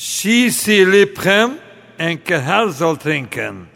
Schieß sie Liprem, en Gehalt soll trinken.